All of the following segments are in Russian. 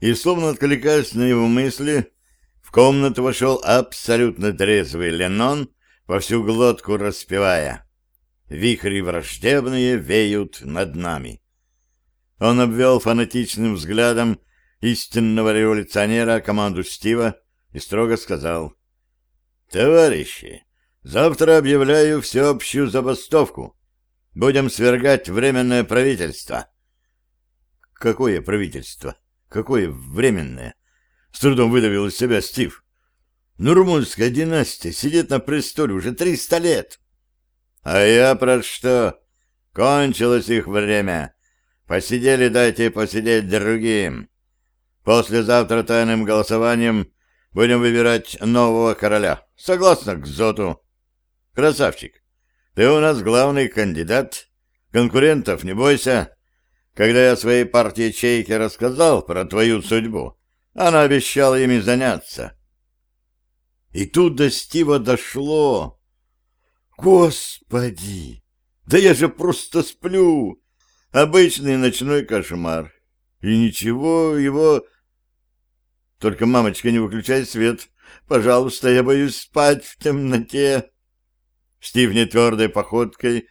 И, словно откликаясь на его мысли, в комнату вошел абсолютно трезвый Ленон, во всю глотку распевая «Вихри враждебные веют над нами». Он обвел фанатичным взглядом истинного революционера команду Стива и строго сказал «Товарищи, завтра объявляю всеобщую забастовку. Будем свергать временное правительство». «Какое правительство? Какое временное?» С трудом выдавил из себя Стив. «Ну, румынская династия сидит на престоле уже триста лет». «А я про что? Кончилось их время. Посидели, дайте посидеть другим. Послезавтра тайным голосованием будем выбирать нового короля. Согласно к Зоту. Красавчик, ты у нас главный кандидат. Конкурентов не бойся. Когда я своей партии Чейке рассказал про твою судьбу, она обещала ими заняться. И тут до Стива дошло. Господи! Да я же просто сплю! Обычный ночной кошмар. И ничего, его... Только, мамочка, не выключай свет. Пожалуйста, я боюсь спать в темноте. Стив нетвердой походкой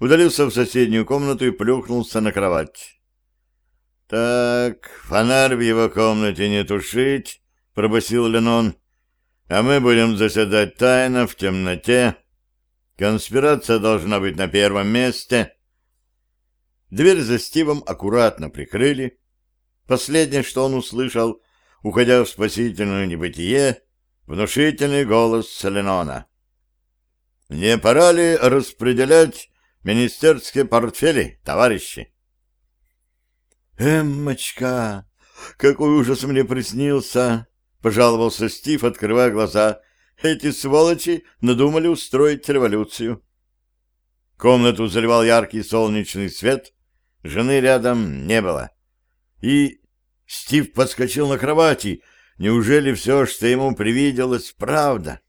удалился в соседнюю комнату и плюхнулся на кровать. «Так, фонарь в его комнате не тушить», — пробасил Ленон. «А мы будем заседать тайно, в темноте. Конспирация должна быть на первом месте». Дверь за Стивом аккуратно прикрыли. Последнее, что он услышал, уходя в спасительное небытие, внушительный голос Ленона. «Не пора ли распределять министерские портфели, товарищи?» «Эммочка, какой ужас мне приснился!» — пожаловался Стив, открывая глаза. «Эти сволочи надумали устроить революцию». Комнату заливал яркий солнечный свет, жены рядом не было. И Стив подскочил на кровати. Неужели все, что ему привиделось, правда?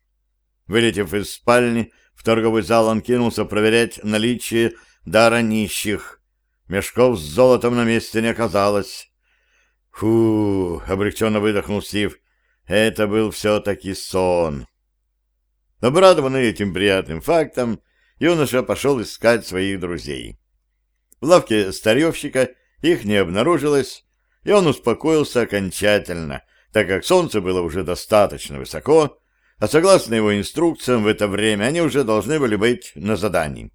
Вылетев из спальни, в торговый зал он кинулся проверять наличие дара нищих. Мешков с золотом на месте не оказалось. Фу, облегченно выдохнул Стив. Это был все-таки сон. Обрадованный этим приятным фактом, юноша пошел искать своих друзей. В лавке старьевщика их не обнаружилось, и он успокоился окончательно, так как солнце было уже достаточно высоко, а согласно его инструкциям в это время они уже должны были быть на задании.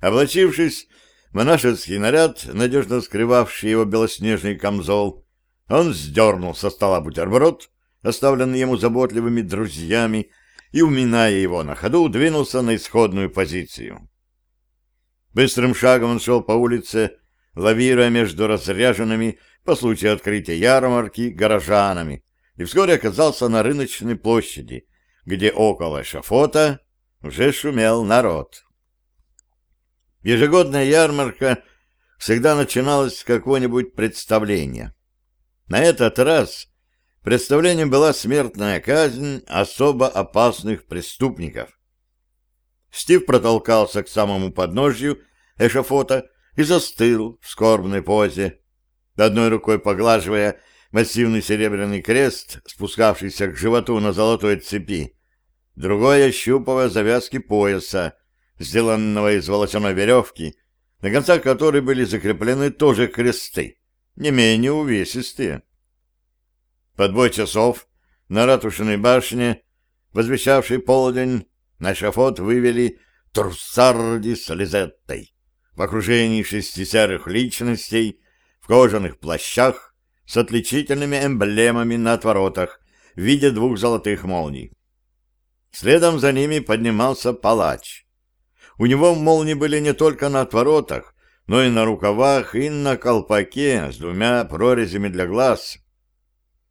Облачившись в монашеский наряд, надежно скрывавший его белоснежный камзол, он сдернул со стола бутерброд, оставленный ему заботливыми друзьями, и, уминая его на ходу, двинулся на исходную позицию. Быстрым шагом он шел по улице, лавируя между разряженными по случаю открытия ярмарки горожанами, и вскоре оказался на рыночной площади, где около шафота уже шумел народ. Ежегодная ярмарка всегда начиналась с какого-нибудь представления. На этот раз представлением была смертная казнь особо опасных преступников. Стив протолкался к самому подножью эшафота и застыл в скорбной позе, одной рукой поглаживая массивный серебряный крест, спускавшийся к животу на золотой цепи, другой ощупывая завязки пояса, сделанного из волосяной веревки, на концах которой были закреплены тоже кресты, не менее увесистые. Под бой часов на ратушиной башне, возвещавшей полдень, на шафот вывели Турсарди с Лизеттой в окружении шести серых личностей в кожаных плащах с отличительными эмблемами на отворотах в виде двух золотых молний. Следом за ними поднимался палач. У него молнии были не только на отворотах, но и на рукавах, и на колпаке с двумя прорезями для глаз.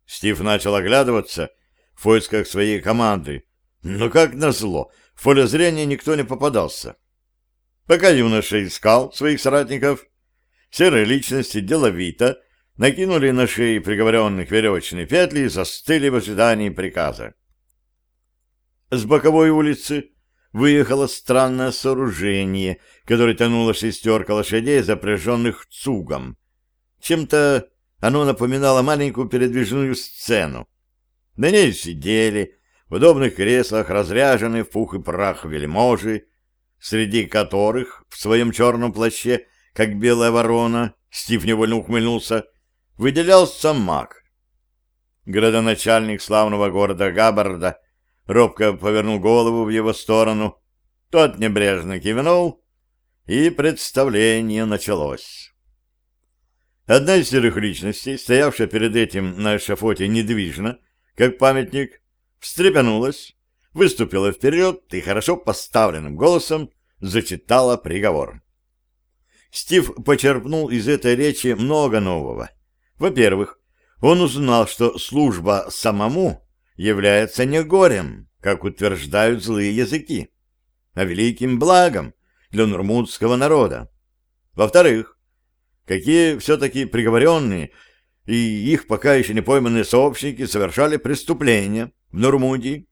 Стив начал оглядываться в поисках своей команды, но, как назло, в поле зрения никто не попадался. Пока юноша искал своих соратников, серые личности деловито накинули на шеи приговоренных веревочные петли и застыли в ожидании приказа. С боковой улицы выехало странное сооружение, которое тянуло шестерка лошадей, запряженных цугом, чем-то оно напоминало маленькую передвижную сцену. На ней сидели в удобных креслах разряженные в пух и прах вельможи, среди которых в своем черном плаще, как белая ворона, Стив невольно ухмыльнулся, выделялся маг. Градоначальник славного города Габбарда робко повернул голову в его сторону, тот небрежно кивнул, и представление началось. Одна из серых личностей, стоявшая перед этим на эшафоте недвижно, как памятник, встрепенулась, выступила вперед и хорошо поставленным голосом зачитала приговор. Стив почерпнул из этой речи много нового. Во-первых, он узнал, что служба самому является не горем, как утверждают злые языки, а великим благом для нурмудского народа. Во-вторых, какие все-таки приговоренные и их пока еще не пойманные сообщники совершали преступления в Нурмудии.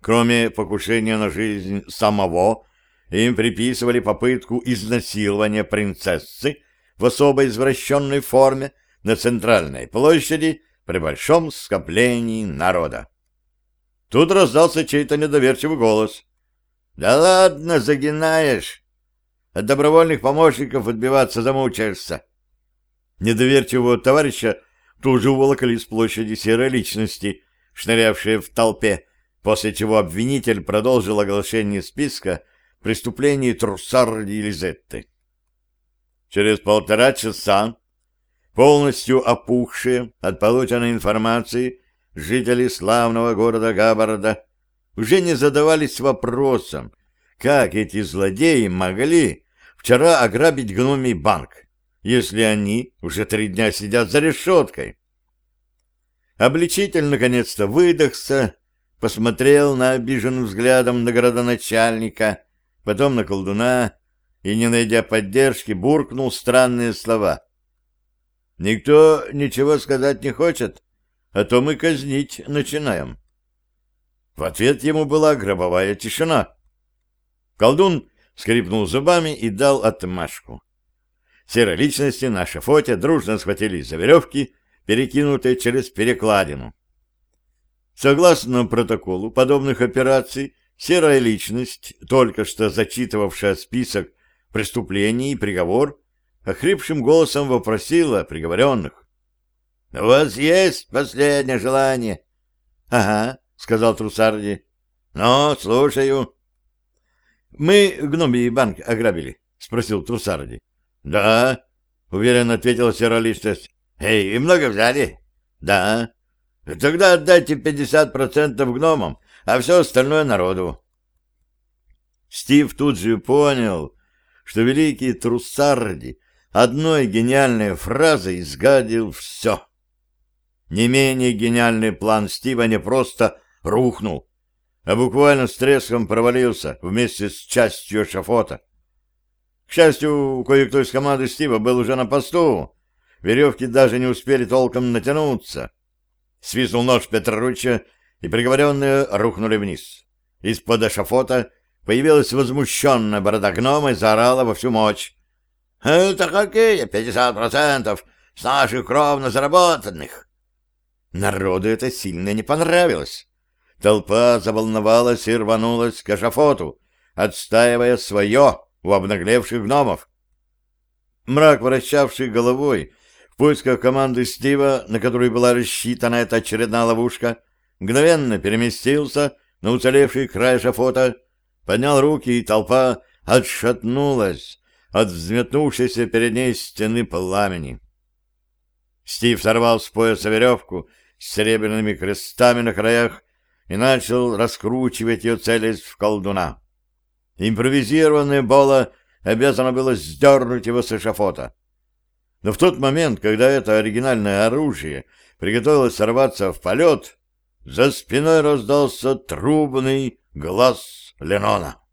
Кроме покушения на жизнь самого, им приписывали попытку изнасилования принцессы в особо извращенной форме на центральной площади при большом скоплении народа. Тут раздался чей-то недоверчивый голос. «Да ладно, загинаешь! От добровольных помощников отбиваться замучаешься!» Недоверчивого товарища тут же уволокли с площади серой личности, шнырявшие в толпе, после чего обвинитель продолжил оглашение списка преступлений Труссарди и Лизетты. Через полтора часа, полностью опухшие от полученной информации, жители славного города Габбарда уже не задавались вопросом, как эти злодеи могли вчера ограбить гномий банк если они уже три дня сидят за решеткой. Обличитель наконец-то выдохся, посмотрел на обиженным взглядом на городоначальника, потом на колдуна и, не найдя поддержки, буркнул странные слова. «Никто ничего сказать не хочет, а то мы казнить начинаем». В ответ ему была гробовая тишина. Колдун скрипнул зубами и дал отмашку. Серые личности на шафоте дружно схватились за веревки, перекинутые через перекладину. Согласно протоколу подобных операций, серая личность, только что зачитывавшая список преступлений и приговор, охрипшим голосом вопросила приговоренных. — У вас есть последнее желание? — Ага, — сказал Трусарди. — Ну, слушаю. — Мы гномий банк ограбили, — спросил Трусарди. «Да», — уверенно ответила сероличность. «Эй, и много взяли?» «Да». «Тогда отдайте пятьдесят процентов гномам, а все остальное народу». Стив тут же понял, что великий Труссарди одной гениальной фразой изгадил все. Не менее гениальный план Стива не просто рухнул, а буквально с треском провалился вместе с частью шафота. К счастью, кое-кто из команды Стива был уже на посту. Веревки даже не успели толком натянуться. Свистнул нож Петроруча, и приговоренные рухнули вниз. Из-под эшафота появилась возмущенная борода гнома и заорала во всю мощь. «Это какие пятьдесят процентов с наших кровно заработанных?» Народу это сильно не понравилось. Толпа заволновалась и рванулась к эшафоту, отстаивая свое у обнаглевших гномов. Мрак, вращавший головой в поисках команды Стива, на которую была рассчитана эта очередная ловушка, мгновенно переместился на уцелевший край шафота, поднял руки, и толпа отшатнулась от взметнувшейся перед ней стены пламени. Стив сорвал с пояса веревку с серебряными крестами на краях и начал раскручивать ее, целясь в колдуна. Импровизированное Бола обязано было сдернуть его с эшафота. Но в тот момент, когда это оригинальное оружие приготовилось сорваться в полет, за спиной раздался трубный глаз Ленона.